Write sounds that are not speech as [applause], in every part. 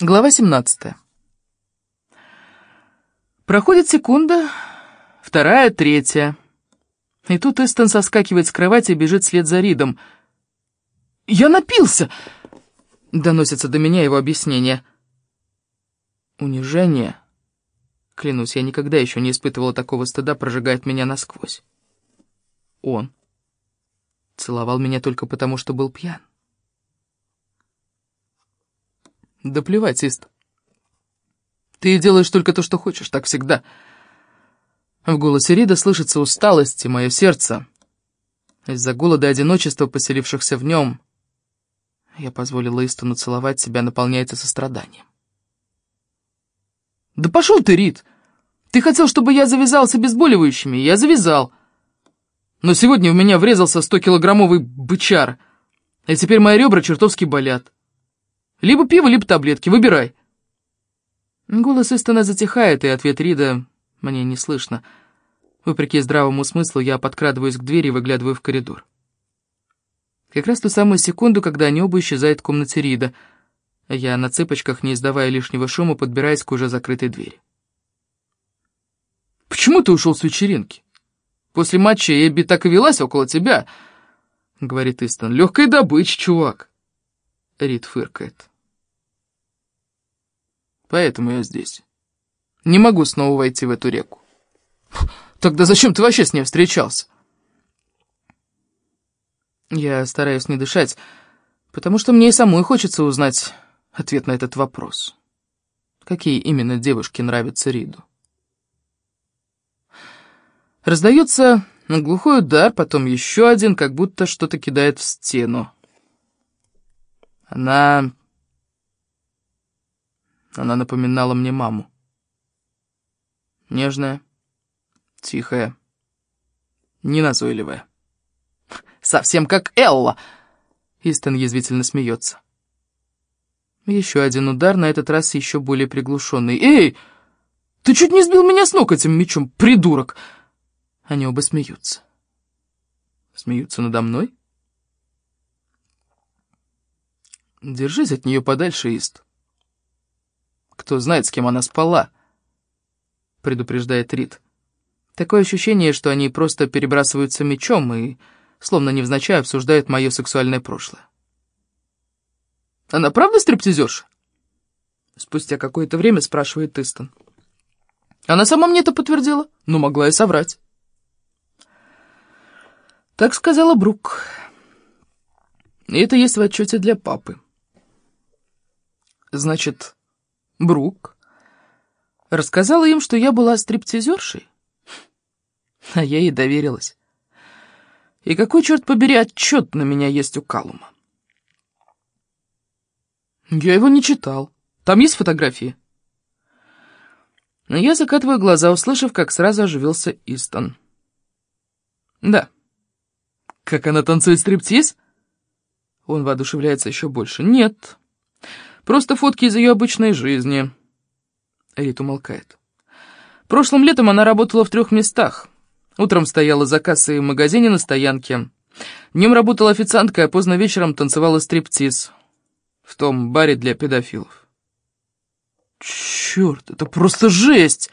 Глава 17. Проходит секунда, вторая, третья. И тут Эстон соскакивает с кровати и бежит вслед за Ридом. «Я напился!» — доносится до меня его объяснение. Унижение. Клянусь, я никогда еще не испытывала такого стыда, прожигает меня насквозь. Он целовал меня только потому, что был пьян. Да плевать, Ист. Ты делаешь только то, что хочешь, так всегда. В голосе Рида слышится усталость и мое сердце. Из-за голода и одиночества, поселившихся в нем, я позволила Истону целовать себя, наполняется состраданием. «Да пошел ты, Рид! Ты хотел, чтобы я завязал с обезболивающими, я завязал. Но сегодня в меня врезался 100-килограммовый бычар, и теперь мои ребра чертовски болят. Либо пиво, либо таблетки. Выбирай». Голос Истона затихает, и ответ Рида мне не слышно. Вопреки здравому смыслу, я подкрадываюсь к двери и выглядываю в коридор. Как раз ту самую секунду, когда они оба исчезают в комнате Рида. Я на цыпочках, не издавая лишнего шума, подбираюсь к уже закрытой двери. «Почему ты ушел с вечеринки? После матча Эбби так и велась около тебя», — говорит Истон. «Легкая добыча, чувак». Рид фыркает. Поэтому я здесь. Не могу снова войти в эту реку. Тогда зачем ты вообще с ней встречался? Я стараюсь не дышать, потому что мне и самой хочется узнать ответ на этот вопрос. Какие именно девушки нравятся Риду? Раздается глухой удар, потом еще один, как будто что-то кидает в стену. Она она напоминала мне маму. Нежная, тихая, неназойливая. «Совсем как Элла!» Истон язвительно смеется. Еще один удар, на этот раз еще более приглушенный. «Эй, ты чуть не сбил меня с ног этим мечом, придурок!» Они оба смеются. Смеются надо мной? Держись от нее подальше, Ист. Кто знает, с кем она спала?» предупреждает Рид. Такое ощущение, что они просто перебрасываются мечом и, словно невзначай, обсуждают мое сексуальное прошлое. «Она правда стриптизерша?» Спустя какое-то время спрашивает Истон. Она сама мне это подтвердила, но могла и соврать. Так сказала Брук. И это есть в отчете для папы. Значит, Брук рассказала им, что я была стриптизершей. А я ей доверилась. И какой, черт побери, отчет на меня есть у Калума? Я его не читал. Там есть фотографии? Но я закатываю глаза, услышав, как сразу оживился Истон. Да. Как она танцует стриптиз? Он воодушевляется еще больше. Нет. Просто фотки из ее обычной жизни. Рит умолкает. Прошлым летом она работала в трех местах. Утром стояла за кассой в магазине на стоянке. Днем работала официанткой, а поздно вечером танцевала стриптиз. В том баре для педофилов. Черт, это просто жесть!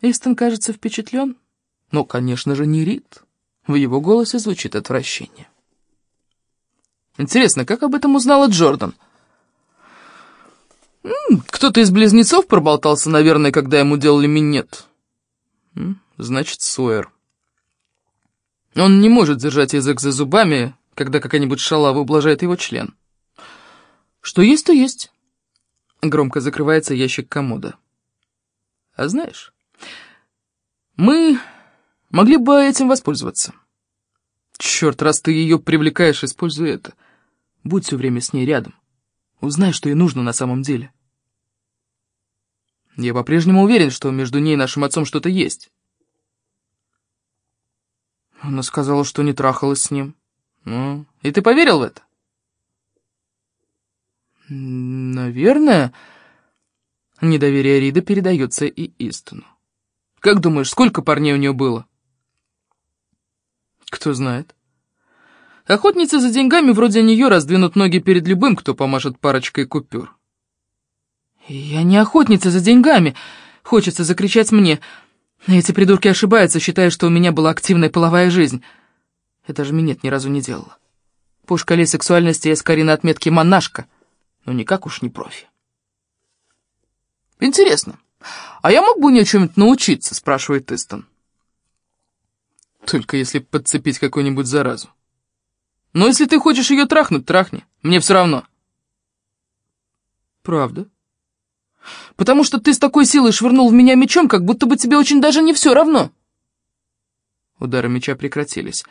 Истон кажется впечатлен. Но, конечно же, не Рит. В его голосе звучит отвращение. Интересно, как об этом узнала Джордан? — кто-то из близнецов проболтался, наверное, когда ему делали минет. Значит, Сойер. Он не может держать язык за зубами, когда какая-нибудь шалава ублажает его член. Что есть, то есть. Громко закрывается ящик комода. А знаешь, мы могли бы этим воспользоваться. Черт, раз ты ее привлекаешь, используй это. Будь все время с ней рядом. Узнай, что ей нужно на самом деле. Я по-прежнему уверен, что между ней и нашим отцом что-то есть. Она сказала, что не трахалась с ним. Ну, и ты поверил в это? Наверное. Недоверие Рида передается и Истону. Как думаешь, сколько парней у нее было? Кто знает. Охотницы за деньгами вроде нее раздвинут ноги перед любым, кто помашет парочкой купюр. Я не охотница за деньгами, хочется закричать мне. Эти придурки ошибаются, считая, что у меня была активная половая жизнь. Это же минет ни разу не делала. По шкале сексуальности я скорее на отметке монашка, но никак уж не профи. «Интересно, а я мог бы у нее чем-нибудь научиться?» — спрашивает Истон. «Только если подцепить какую-нибудь заразу. Но если ты хочешь ее трахнуть, трахни. Мне все равно». «Правда?» «Потому что ты с такой силой швырнул в меня мечом, как будто бы тебе очень даже не все равно». Удары меча прекратились.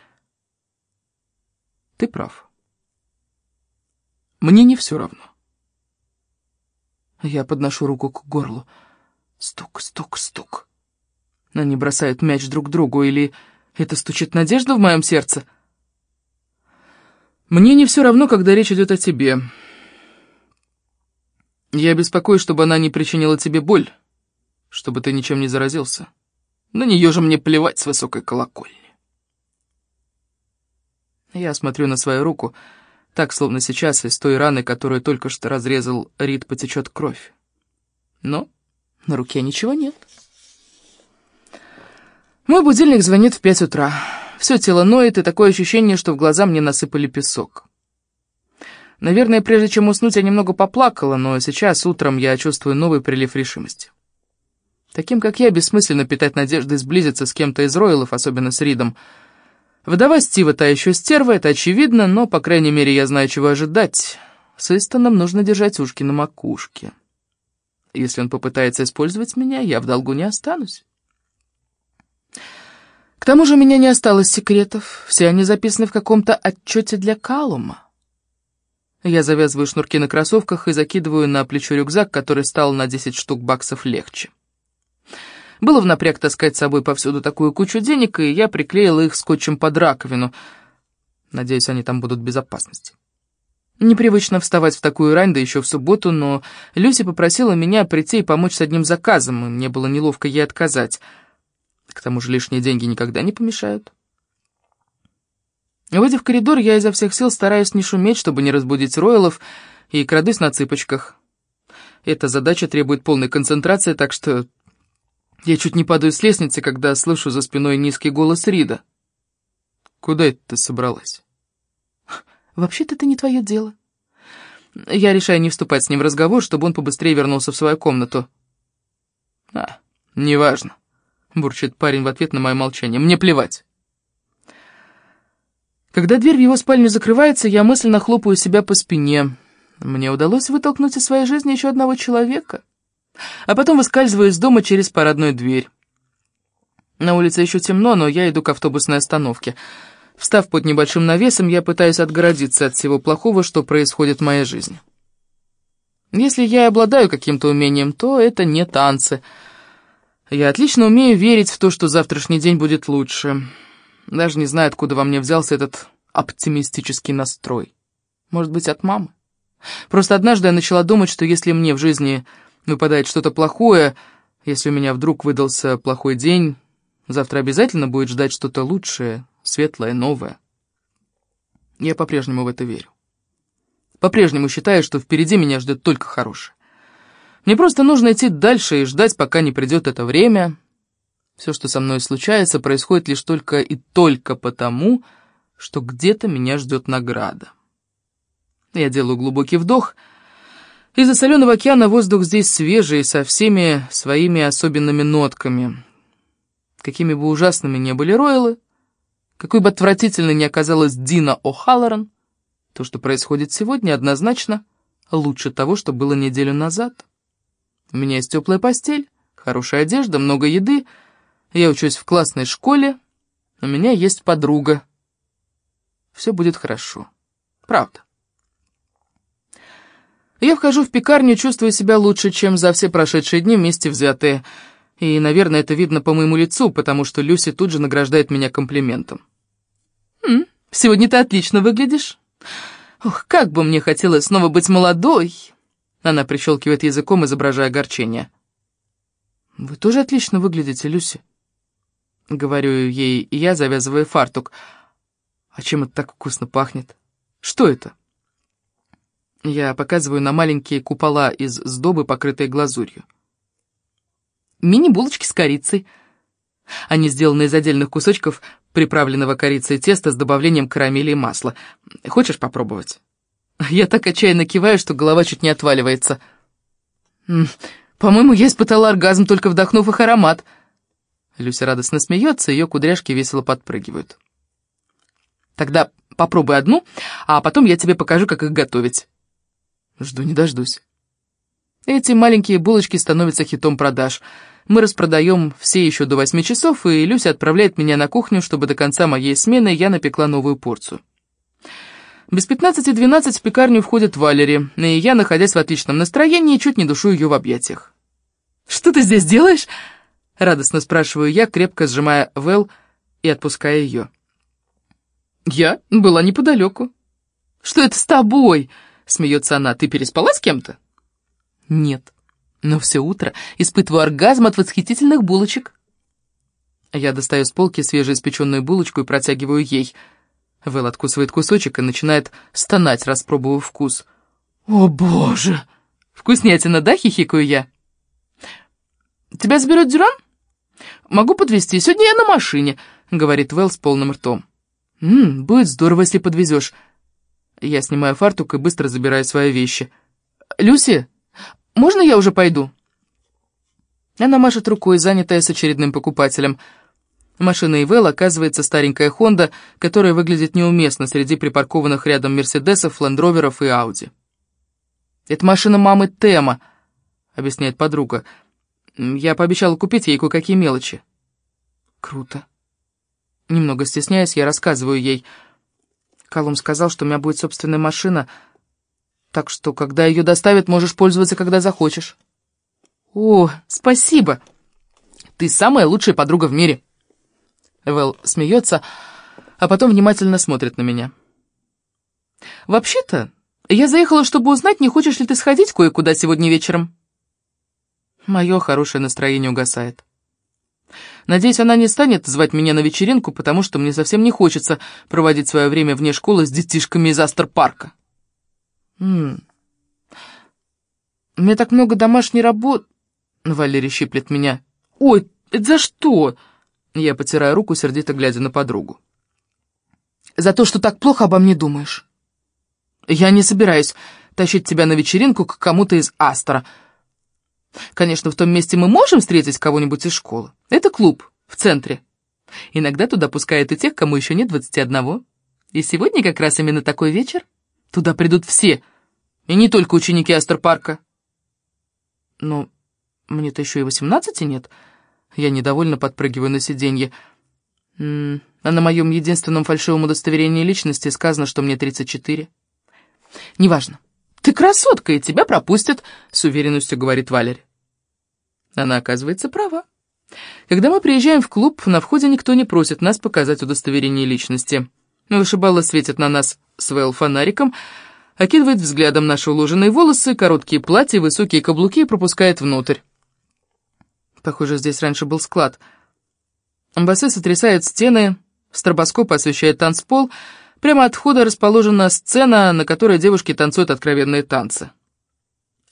«Ты прав. Мне не все равно». Я подношу руку к горлу. Стук, стук, стук. Они бросают мяч друг другу, или это стучит надежда в моем сердце? Мне не все равно, когда речь идет о тебе. Я беспокоюсь, чтобы она не причинила тебе боль, чтобы ты ничем не заразился. На нее же мне плевать с высокой колокольни. Я смотрю на свою руку, так, словно сейчас из той раны, которую только что разрезал Рид, потечет кровь. Но на руке ничего нет. Мой будильник звонит в пять утра. Все тело ноет, и такое ощущение, что в глаза мне насыпали песок. Наверное, прежде чем уснуть, я немного поплакала, но сейчас, утром, я чувствую новый прилив решимости. Таким, как я, бессмысленно питать надежды сблизиться с кем-то из Ройлов, особенно с Ридом, Вдова Стива та еще стерва, это очевидно, но, по крайней мере, я знаю, чего ожидать. С Истоном нужно держать ушки на макушке. Если он попытается использовать меня, я в долгу не останусь. К тому же у меня не осталось секретов. Все они записаны в каком-то отчете для Калума. Я завязываю шнурки на кроссовках и закидываю на плечо рюкзак, который стал на 10 штук баксов легче. Было в напряг таскать с собой повсюду такую кучу денег, и я приклеила их скотчем под раковину. Надеюсь, они там будут в безопасности. Непривычно вставать в такую рань, да еще в субботу, но Люси попросила меня прийти и помочь с одним заказом, и мне было неловко ей отказать. К тому же лишние деньги никогда не помешают. Выйдя в коридор, я изо всех сил стараюсь не шуметь, чтобы не разбудить Ройлов, и крадусь на цыпочках. Эта задача требует полной концентрации, так что я чуть не падаю с лестницы, когда слышу за спиной низкий голос Рида. «Куда это ты собралась?» «Вообще-то это не твое дело». Я решаю не вступать с ним в разговор, чтобы он побыстрее вернулся в свою комнату. «А, неважно», — бурчит парень в ответ на мое молчание. «Мне плевать». Когда дверь в его спальню закрывается, я мысленно хлопаю себя по спине. Мне удалось вытолкнуть из своей жизни еще одного человека а потом выскальзываю из дома через парадную дверь. На улице еще темно, но я иду к автобусной остановке. Встав под небольшим навесом, я пытаюсь отгородиться от всего плохого, что происходит в моей жизни. Если я и обладаю каким-то умением, то это не танцы. Я отлично умею верить в то, что завтрашний день будет лучше. Даже не знаю, откуда во мне взялся этот оптимистический настрой. Может быть, от мамы? Просто однажды я начала думать, что если мне в жизни выпадает что-то плохое, если у меня вдруг выдался плохой день, завтра обязательно будет ждать что-то лучшее, светлое, новое. Я по-прежнему в это верю. По-прежнему считаю, что впереди меня ждет только хорошее. Мне просто нужно идти дальше и ждать, пока не придет это время. Все, что со мной случается, происходит лишь только и только потому, что где-то меня ждет награда. Я делаю глубокий вдох — из-за соленого океана воздух здесь свежий, со всеми своими особенными нотками. Какими бы ужасными ни были Ройлы, какой бы отвратительной ни оказалась Дина О'Халлоран, то, что происходит сегодня, однозначно лучше того, что было неделю назад. У меня есть теплая постель, хорошая одежда, много еды, я учусь в классной школе, у меня есть подруга. Все будет хорошо. Правда. Я вхожу в пекарню, чувствую себя лучше, чем за все прошедшие дни вместе взятые. И, наверное, это видно по моему лицу, потому что Люси тут же награждает меня комплиментом. «М, «Сегодня ты отлично выглядишь. Ох, как бы мне хотелось снова быть молодой!» Она прищелкивает языком, изображая огорчение. «Вы тоже отлично выглядите, Люси», — говорю ей я, завязывая фартук. «А чем это так вкусно пахнет? Что это?» Я показываю на маленькие купола из сдобы, покрытые глазурью. Мини-булочки с корицей. Они сделаны из отдельных кусочков приправленного корицей теста с добавлением карамели и масла. Хочешь попробовать? Я так отчаянно киваю, что голова чуть не отваливается. По-моему, я испытала оргазм, только вдохнув их аромат. Люся радостно смеется, ее кудряшки весело подпрыгивают. Тогда попробуй одну, а потом я тебе покажу, как их готовить. Жду не дождусь. Эти маленькие булочки становятся хитом продаж. Мы распродаем все еще до восьми часов, и Люся отправляет меня на кухню, чтобы до конца моей смены я напекла новую порцию. Без пятнадцати двенадцать в пекарню входит Валери, и я, находясь в отличном настроении, чуть не душу ее в объятиях. «Что ты здесь делаешь?» — радостно спрашиваю я, крепко сжимая Вэл и отпуская ее. «Я была неподалеку». «Что это с тобой?» — смеется она. «Ты переспала с кем-то?» «Нет, но все утро испытываю оргазм от восхитительных булочек». Я достаю с полки свежеиспеченную булочку и протягиваю ей — Вэл откусывает кусочек и начинает стонать, распробовав вкус. «О, боже! Вкуснятина, да?» — хихикаю я. «Тебя заберет Дюран?» «Могу подвезти. Сегодня я на машине», — говорит Вэл с полным ртом. «Ммм, будет здорово, если подвезешь». Я снимаю фартук и быстро забираю свои вещи. «Люси, можно я уже пойду?» Она машет рукой, занятая с очередным покупателем — Машина Ивел оказывается старенькая Хонда, которая выглядит неуместно среди припаркованных рядом Мерседесов, Лендроверов и Ауди. «Это машина мамы Тема», — объясняет подруга. «Я пообещала купить ей кое-какие мелочи». «Круто». Немного стесняясь, я рассказываю ей. Колум сказал, что у меня будет собственная машина, так что, когда ее доставят, можешь пользоваться, когда захочешь. «О, спасибо! Ты самая лучшая подруга в мире!» Вэл смеется, а потом внимательно смотрит на меня. «Вообще-то, я заехала, чтобы узнать, не хочешь ли ты сходить кое-куда сегодня вечером?» Мое хорошее настроение угасает. Надеюсь, она не станет звать меня на вечеринку, потому что мне совсем не хочется проводить свое время вне школы с детишками из Астер-парка. У меня так много домашней работы... Валерий щиплет меня. «Ой, это за что?» Я потираю руку, сердито глядя на подругу. «За то, что так плохо обо мне думаешь. Я не собираюсь тащить тебя на вечеринку к кому-то из Астра. Конечно, в том месте мы можем встретить кого-нибудь из школы. Это клуб в центре. Иногда туда пускают и тех, кому еще нет двадцати одного. И сегодня как раз именно такой вечер. Туда придут все, и не только ученики Астер-парка. Но мне-то еще и восемнадцати нет». Я недовольно подпрыгиваю на сиденье. А на моем единственном фальшивом удостоверении личности сказано, что мне 34. Неважно. Ты красотка, и тебя пропустят, с уверенностью говорит Валерий. Она оказывается права. Когда мы приезжаем в клуб, на входе никто не просит нас показать удостоверение личности. Вышибала светит на нас Свел фонариком, окидывает взглядом наши уложенные волосы, короткие платья, высокие каблуки и пропускает внутрь. Похоже, здесь раньше был склад. Басы сотрясают стены, стробоскоп освещает танцпол. Прямо от входа расположена сцена, на которой девушки танцуют откровенные танцы.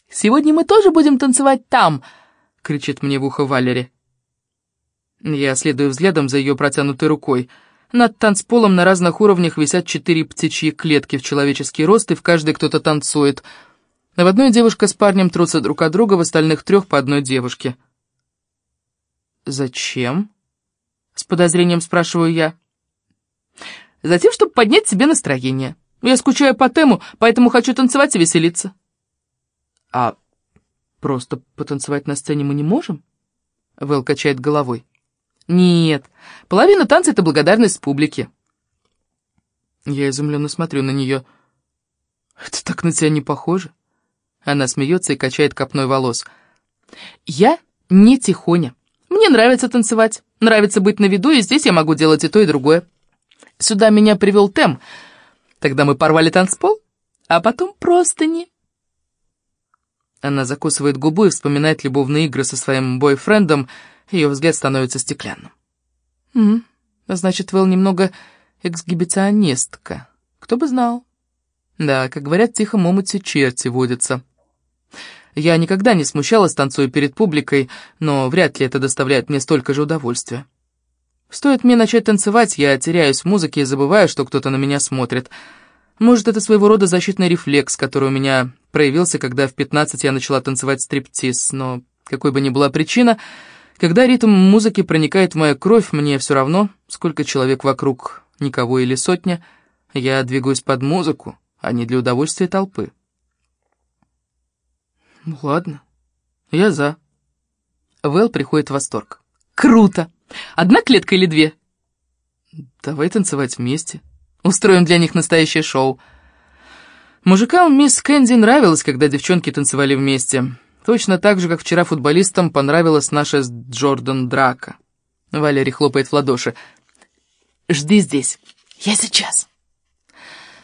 «Сегодня мы тоже будем танцевать там!» — кричит мне в ухо Валери. Я следую взглядом за ее протянутой рукой. Над танцполом на разных уровнях висят четыре птичьи клетки в человеческий рост, и в каждой кто-то танцует. В одной девушка с парнем трутся друг от друга, в остальных трех по одной девушке. «Зачем?» — с подозрением спрашиваю я. «Затем, чтобы поднять себе настроение. Я скучаю по тему, поэтому хочу танцевать и веселиться». «А просто потанцевать на сцене мы не можем?» Вэл качает головой. «Нет, половина танца — это благодарность публике». Я изумленно смотрю на нее. «Это так на тебя не похоже?» Она смеется и качает копной волос. «Я не тихоня. Мне нравится танцевать, нравится быть на виду, и здесь я могу делать и то, и другое. Сюда меня привел Тем. Тогда мы порвали танцпол, а потом просто не. Она закусывает губу и вспоминает любовные игры со своим бойфрендом, ее взгляд становится стеклянным. «Угу, значит, Вэл немного эксгибиционистка. Кто бы знал». Да, как говорят, в тихом омуте черти водятся. Я никогда не смущалась, танцуя перед публикой, но вряд ли это доставляет мне столько же удовольствия. Стоит мне начать танцевать, я теряюсь в музыке и забываю, что кто-то на меня смотрит. Может, это своего рода защитный рефлекс, который у меня проявился, когда в 15 я начала танцевать стриптиз, но какой бы ни была причина, когда ритм музыки проникает в мою кровь, мне все равно, сколько человек вокруг, никого или сотня, я двигаюсь под музыку, а не для удовольствия толпы. Ну ладно, я за. Вэл приходит в восторг. Круто! Одна клетка или две? Давай танцевать вместе. Устроим для них настоящее шоу. Мужикам мисс Кэнди нравилось, когда девчонки танцевали вместе. Точно так же, как вчера футболистам понравилась наша с Джордан драка. Валерий хлопает в ладоши. «Жди здесь. Я сейчас».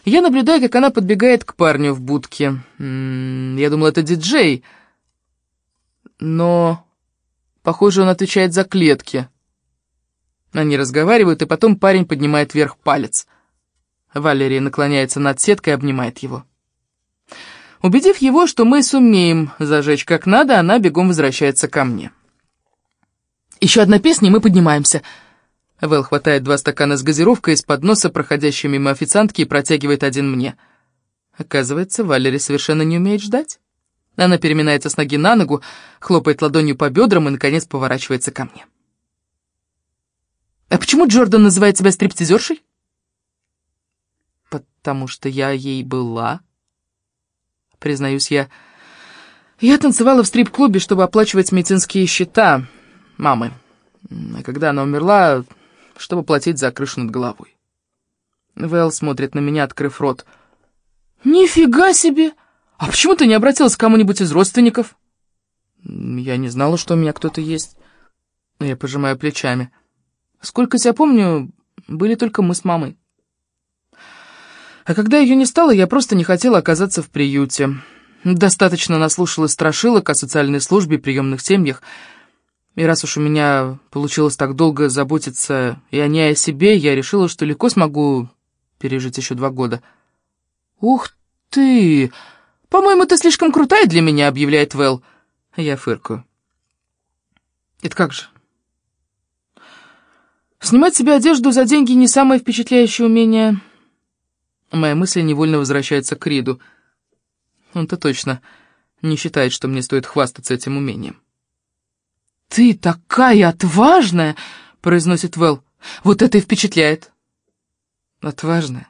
Я наблюдаю, как она подбегает к парню в будке. Я думал, это диджей. Но, похоже, он отвечает за клетки. Они разговаривают, и потом парень поднимает вверх палец. Валерия наклоняется над сеткой и обнимает его. Убедив его, что мы сумеем зажечь как надо, она бегом возвращается ко мне. «Еще одна песня, и мы поднимаемся», Вэл хватает два стакана с газировкой из-под носа, проходящей мимо официантки, и протягивает один мне. Оказывается, Валери совершенно не умеет ждать. Она переминается с ноги на ногу, хлопает ладонью по бедрам и, наконец, поворачивается ко мне. «А почему Джордан называет тебя стриптизершей?» «Потому что я ей была», — признаюсь я. «Я танцевала в стрип-клубе, чтобы оплачивать медицинские счета мамы. А когда она умерла, чтобы платить за крышу над головой. Вэл смотрит на меня, открыв рот. «Нифига себе! А почему ты не обратилась к кому-нибудь из родственников?» «Я не знала, что у меня кто-то есть». Я пожимаю плечами. «Сколько тебя помню, были только мы с мамой». А когда ее не стало, я просто не хотела оказаться в приюте. Достаточно наслушалась страшилок о социальной службе и приемных семьях, и раз уж у меня получилось так долго заботиться и о ней, и о себе, я решила, что легко смогу пережить еще два года. «Ух ты! По-моему, ты слишком крутая для меня», — объявляет Вэл. Я фыркаю. «Это как же?» «Снимать себе одежду за деньги не самое впечатляющее умение». Моя мысль невольно возвращается к Риду. Он-то точно не считает, что мне стоит хвастаться этим умением. «Ты такая отважная!» — произносит Вэл. «Вот это и впечатляет!» «Отважная?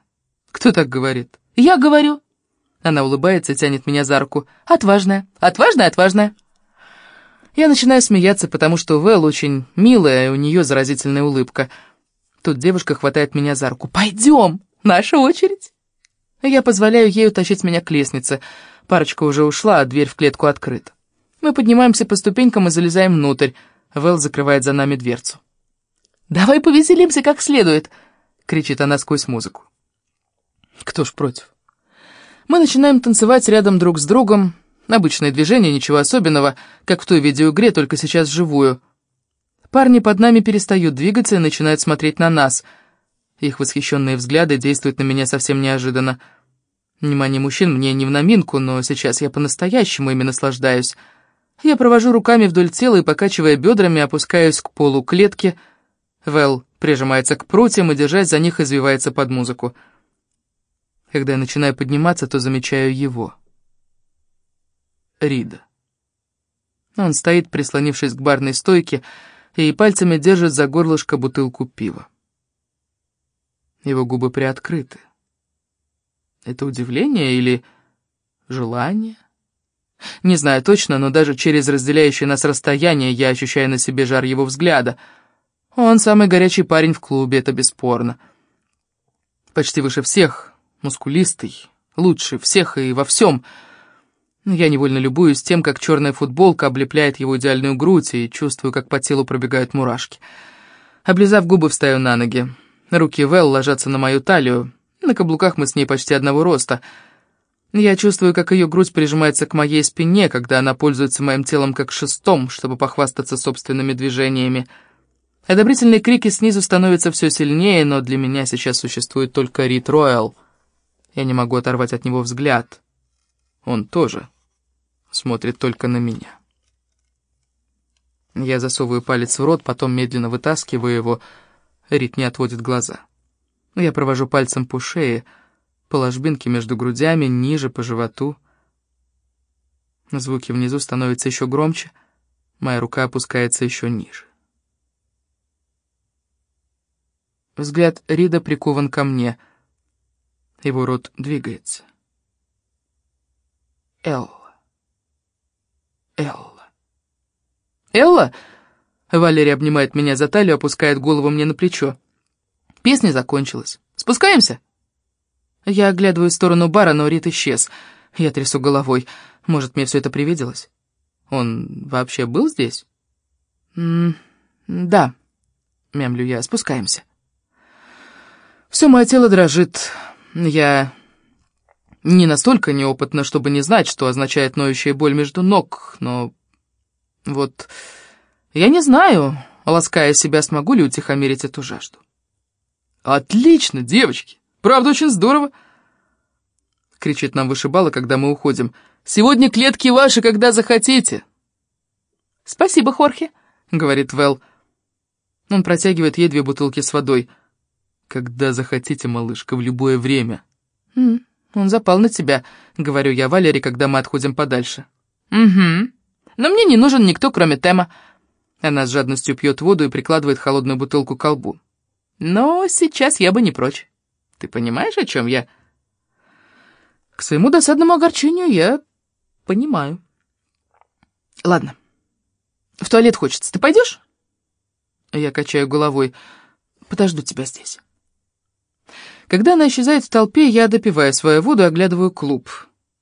Кто так говорит?» «Я говорю!» Она улыбается и тянет меня за руку. «Отважная! Отважная, отважная!» Я начинаю смеяться, потому что Вэл очень милая, и у нее заразительная улыбка. Тут девушка хватает меня за руку. «Пойдем! Наша очередь!» Я позволяю ей утащить меня к лестнице. Парочка уже ушла, а дверь в клетку открыта. Мы поднимаемся по ступенькам и залезаем внутрь. Вэл закрывает за нами дверцу. «Давай повеселимся как следует!» — кричит она сквозь музыку. Кто ж против? Мы начинаем танцевать рядом друг с другом. Обычное движение, ничего особенного, как в той видеоигре, только сейчас живую. Парни под нами перестают двигаться и начинают смотреть на нас. Их восхищенные взгляды действуют на меня совсем неожиданно. Внимание мужчин мне не в номинку, но сейчас я по-настоящему ими наслаждаюсь. Я провожу руками вдоль тела и, покачивая бедрами, опускаюсь к полу клетки. Вэл прижимается к прутьям и, держась за них, извивается под музыку. Когда я начинаю подниматься, то замечаю его. Рида. Он стоит, прислонившись к барной стойке, и пальцами держит за горлышко бутылку пива. Его губы приоткрыты. Это удивление или желание? Не знаю точно, но даже через разделяющее нас расстояние я ощущаю на себе жар его взгляда. Он самый горячий парень в клубе, это бесспорно. Почти выше всех, мускулистый, лучше всех и во всем. Я невольно любуюсь тем, как черная футболка облепляет его идеальную грудь, и чувствую, как по телу пробегают мурашки. Облизав губы, встаю на ноги. Руки Вэл ложатся на мою талию. На каблуках мы с ней почти одного роста — я чувствую, как ее грудь прижимается к моей спине, когда она пользуется моим телом как шестом, чтобы похвастаться собственными движениями. Одобрительные крики снизу становятся все сильнее, но для меня сейчас существует только Рит Роyal. Я не могу оторвать от него взгляд. Он тоже смотрит только на меня. Я засовываю палец в рот, потом медленно вытаскиваю его. Рит не отводит глаза. Я провожу пальцем по шее, по ложбинке между грудями, ниже, по животу. Звуки внизу становятся еще громче, моя рука опускается еще ниже. Взгляд Рида прикован ко мне. Его рот двигается. Элла. Элла. Элла? Валерия обнимает меня за талию, опускает голову мне на плечо. Песня закончилась. Спускаемся? Я оглядываю в сторону бара, но Рит исчез. Я трясу головой. Может, мне все это привиделось? Он вообще был здесь? Да, мямлю я. Спускаемся. Все мое тело дрожит. Я не настолько неопытна, чтобы не знать, что означает ноющая боль между ног, но вот я не знаю, лаская себя, смогу ли утихомирить эту жажду. «Отлично, девочки! Правда, очень здорово!» Кричит нам вышибала, когда мы уходим. «Сегодня клетки ваши, когда захотите!» «Спасибо, Хорхе», — говорит Вэл. Он протягивает ей две бутылки с водой — «Когда захотите, малышка, в любое время». «М он запал на тебя», — говорю я Валере, когда мы отходим подальше. «Угу. Но мне не нужен никто, кроме Тема». Она с жадностью пьет воду и прикладывает холодную бутылку к колбу. «Но сейчас я бы не прочь. Ты понимаешь, о чем я?» К своему досадному огорчению я понимаю. «Ладно. В туалет хочется. Ты пойдешь?» Я качаю головой. «Подожду тебя здесь». Когда она исчезает в толпе, я допиваю свою воду и оглядываю клуб.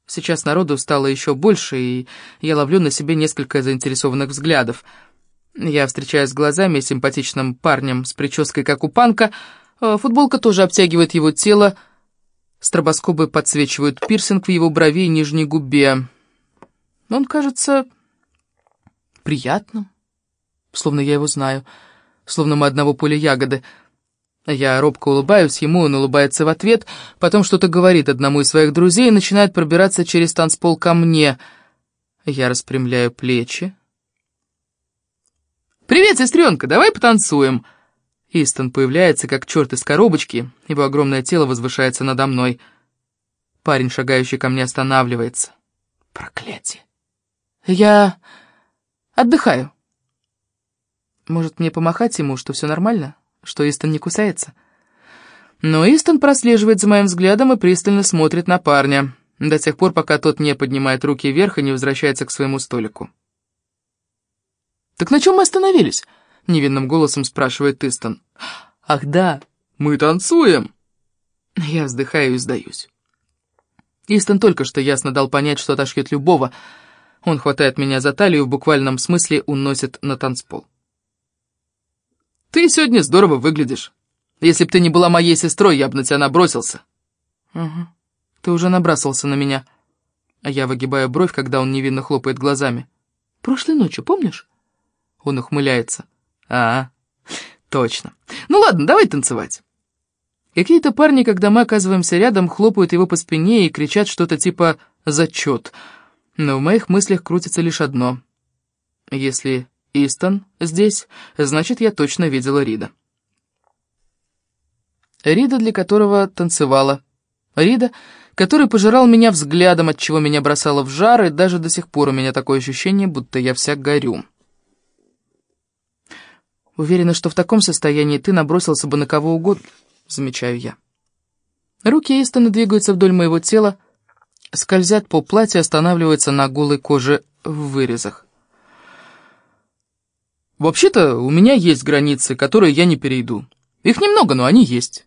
Сейчас народу стало еще больше, и я ловлю на себе несколько заинтересованных взглядов. Я встречаюсь глазами с симпатичным парнем с прической, как у панка. А футболка тоже обтягивает его тело. Стробоскобы подсвечивают пирсинг в его брови и нижней губе. Он кажется приятным, словно я его знаю, словно мы одного поля ягоды — я робко улыбаюсь ему, он улыбается в ответ, потом что-то говорит одному из своих друзей и начинает пробираться через танцпол ко мне. Я распрямляю плечи. «Привет, сестренка, давай потанцуем!» Истон появляется, как черт из коробочки, его огромное тело возвышается надо мной. Парень, шагающий ко мне, останавливается. Проклятие. Я отдыхаю. Может, мне помахать ему, что все нормально? что Истон не кусается. Но Истон прослеживает за моим взглядом и пристально смотрит на парня, до тех пор, пока тот не поднимает руки вверх и не возвращается к своему столику. «Так на чем мы остановились?» — невинным голосом спрашивает Истон. «Ах да, мы танцуем!» Я вздыхаю и сдаюсь. Истон только что ясно дал понять, что отошьет любого. Он хватает меня за талию в буквальном смысле уносит на танцпол. Ты сегодня здорово выглядишь. Если б ты не была моей сестрой, я бы на тебя набросился». «Угу. Ты уже набрасывался на меня». А я выгибаю бровь, когда он невинно хлопает глазами. «Прошлой ночью, помнишь?» Он ухмыляется. «А, точно. Ну ладно, давай танцевать». Какие-то парни, когда мы оказываемся рядом, хлопают его по спине и кричат что-то типа «зачет». Но в моих мыслях крутится лишь одно. Если Истон здесь, значит, я точно видела Рида. Рида, для которого танцевала. Рида, который пожирал меня взглядом, от чего меня бросало в жар, и даже до сих пор у меня такое ощущение, будто я вся горю. Уверена, что в таком состоянии ты набросился бы на кого угодно, замечаю я. Руки Истона двигаются вдоль моего тела, скользят по платью, останавливаются на голой коже в вырезах. Вообще-то у меня есть границы, которые я не перейду. Их немного, но они есть.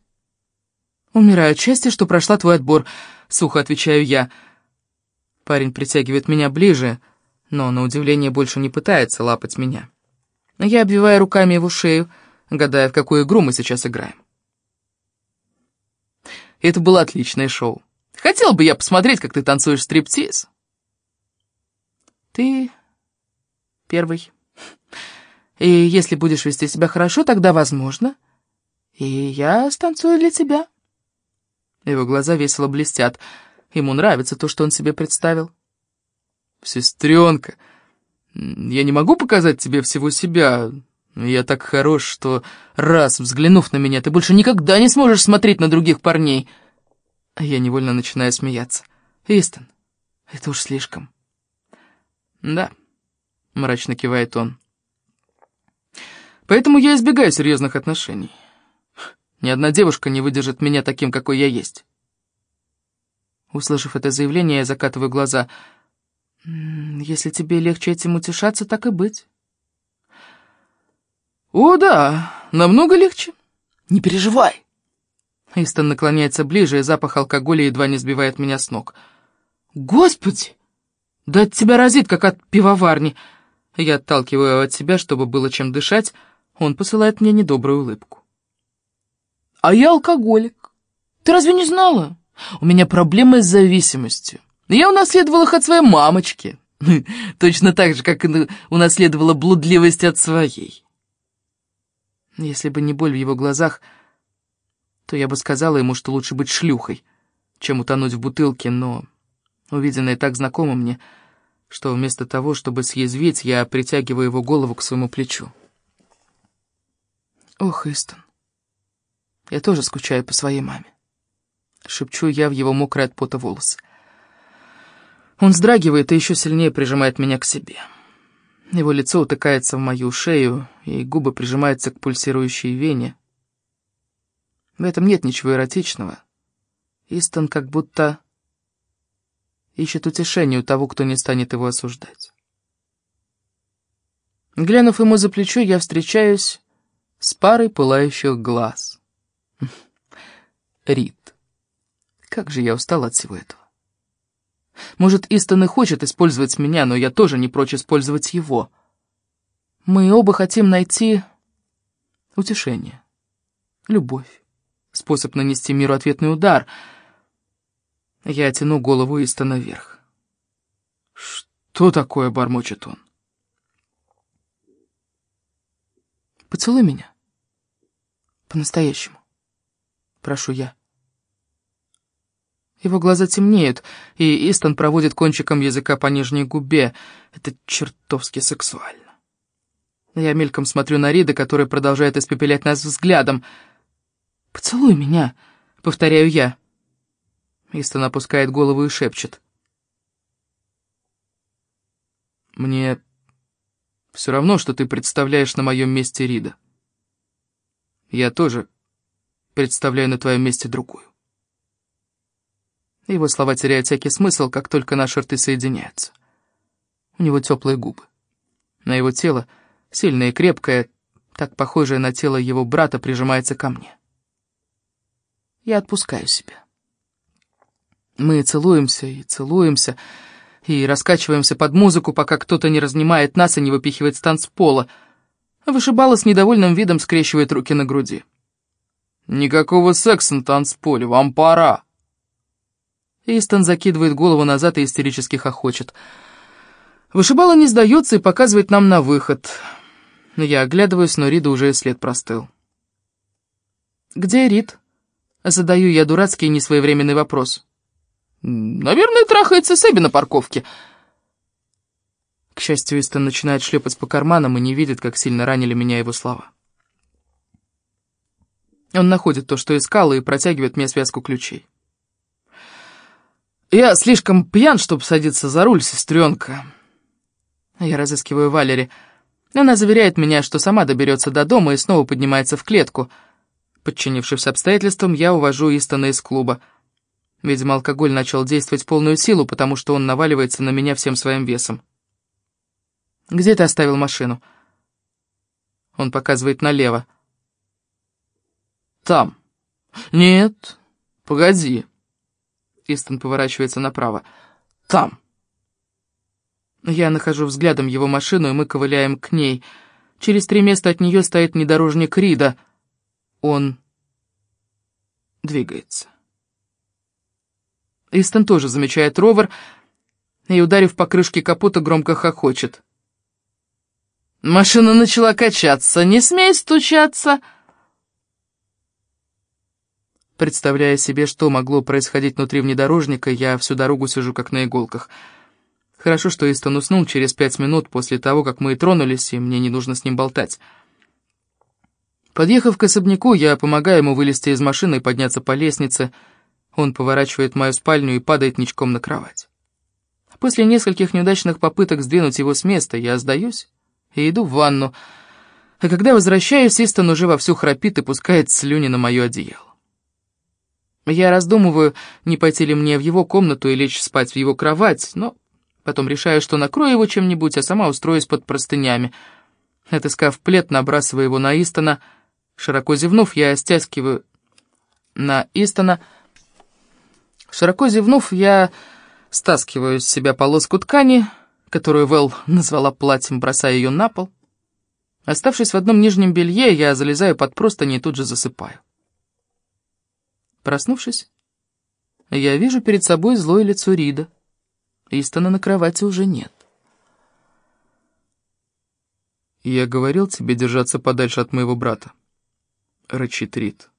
Умираю от счастья, что прошла твой отбор, сухо отвечаю я. Парень притягивает меня ближе, но на удивление больше не пытается лапать меня. Я обвиваю руками его шею, гадая, в какую игру мы сейчас играем. Это было отличное шоу. Хотел бы я посмотреть, как ты танцуешь стриптиз. Ты первый. И если будешь вести себя хорошо, тогда возможно. И я станцую для тебя. Его глаза весело блестят. Ему нравится то, что он себе представил. «Сестренка, я не могу показать тебе всего себя, я так хорош, что раз, взглянув на меня, ты больше никогда не сможешь смотреть на других парней». Я невольно начинаю смеяться. «Истон, это уж слишком». «Да», — мрачно кивает он. «Поэтому я избегаю серьезных отношений. Ни одна девушка не выдержит меня таким, какой я есть». Услышав это заявление, я закатываю глаза. «Если тебе легче этим утешаться, так и быть». «О, да, намного легче. Не переживай». Истон наклоняется ближе, и запах алкоголя едва не сбивает меня с ног. «Господи! Да от тебя разит, как от пивоварни!» Я отталкиваю от себя, чтобы было чем дышать. Он посылает мне недобрую улыбку. «А я алкоголик. Ты разве не знала? У меня проблемы с зависимостью. Я унаследовала их от своей мамочки. [laughs] Точно так же, как и унаследовала блудливость от своей». Если бы не боль в его глазах, то я бы сказала ему, что лучше быть шлюхой, чем утонуть в бутылке, но увиденное так знакомо мне, что вместо того, чтобы съязвить, я притягиваю его голову к своему плечу. Ох, Истон, я тоже скучаю по своей маме. Шепчу я в его мокрые от пота волосы. Он вздрагивает и еще сильнее прижимает меня к себе. Его лицо утыкается в мою шею, и губы прижимаются к пульсирующей вене. В этом нет ничего эротичного. Истон как будто ищет утешение у того, кто не станет его осуждать. Глянув ему за плечо, я встречаюсь с парой пылающих глаз. [laughs] Рид. Как же я устал от всего этого. Может, Истон и хочет использовать меня, но я тоже не прочь использовать его. Мы оба хотим найти утешение, любовь, способ нанести миру ответный удар. Я тяну голову Истона вверх. «Что такое?» — бормочет он. «Поцелуй меня. По-настоящему. Прошу я». Его глаза темнеют, и Истон проводит кончиком языка по нижней губе. Это чертовски сексуально. Я мельком смотрю на Рида, который продолжает испепелять нас взглядом. «Поцелуй меня», — повторяю я. Истон опускает голову и шепчет. «Мне все равно, что ты представляешь на моем месте Рида. Я тоже представляю на твоем месте другую». Его слова теряют всякий смысл, как только наши рты соединяются. У него теплые губы. На его тело, сильное и крепкое, так похожее на тело его брата, прижимается ко мне. Я отпускаю себя. Мы целуемся и целуемся, и раскачиваемся под музыку, пока кто-то не разнимает нас и не выпихивает с танцпола. Вышибала с недовольным видом скрещивает руки на груди. «Никакого секса на танцполе, вам пора!» Истон закидывает голову назад и истерически хохочет. Вышибала не сдается и показывает нам на выход. Я оглядываюсь, но Рида уже след простыл. «Где Рид?» Задаю я дурацкий несвоевременный вопрос. «Наверное, трахается с Эбби на парковке». К счастью, Истон начинает шлепать по карманам и не видит, как сильно ранили меня его слова. Он находит то, что искал, и протягивает мне связку ключей. «Я слишком пьян, чтобы садиться за руль, сестренка». Я разыскиваю Валери. Она заверяет меня, что сама доберется до дома и снова поднимается в клетку. Подчинившись обстоятельствам, я увожу Истона из клуба. Видимо, алкоголь начал действовать в полную силу, потому что он наваливается на меня всем своим весом. «Где ты оставил машину?» Он показывает налево. «Там». «Нет, погоди». Истон поворачивается направо. «Там!» Я нахожу взглядом его машину, и мы ковыляем к ней. Через три места от нее стоит внедорожник Рида. Он двигается. Истон тоже замечает ровер и, ударив по крышке капота, громко хохочет. «Машина начала качаться, не смей стучаться!» Представляя себе, что могло происходить внутри внедорожника, я всю дорогу сижу как на иголках. Хорошо, что Истон уснул через пять минут после того, как мы и тронулись, и мне не нужно с ним болтать. Подъехав к особняку, я помогаю ему вылезти из машины и подняться по лестнице. Он поворачивает мою спальню и падает ничком на кровать. После нескольких неудачных попыток сдвинуть его с места, я сдаюсь и иду в ванну. А когда возвращаюсь, Истон уже вовсю храпит и пускает слюни на мое одеяло. Я раздумываю, не пойти ли мне в его комнату и лечь спать в его кровать, но потом решаю, что накрою его чем-нибудь, а сама устроюсь под простынями. Отыскав плед, набрасываю его на Истона. Широко зевнув, я стягиваю на Истона. Широко зевнув, я стаскиваю с себя полоску ткани, которую Вэл назвала платьем, бросая ее на пол. Оставшись в одном нижнем белье, я залезаю под простыни и тут же засыпаю. Проснувшись, я вижу перед собой злое лицо Рида. Истона на кровати уже нет. «Я говорил тебе держаться подальше от моего брата», — рычит Рид.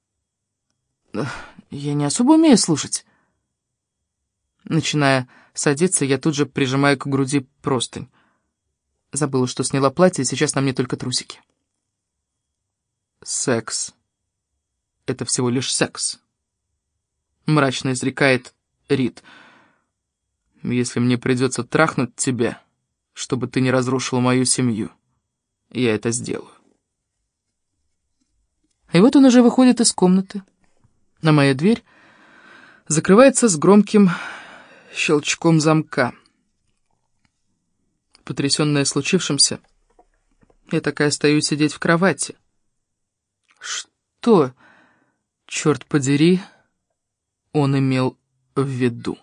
«Я не особо умею слушать». Начиная садиться, я тут же прижимаю к груди простынь. Забыла, что сняла платье, и сейчас на мне только трусики. «Секс. Это всего лишь секс», — мрачно изрекает Рид. «Если мне придется трахнуть тебя, чтобы ты не разрушил мою семью, я это сделаю». И вот он уже выходит из комнаты. На моя дверь закрывается с громким щелчком замка. Потрясенная случившимся, я такая стою сидеть в кровати. Что, черт подери, он имел в виду?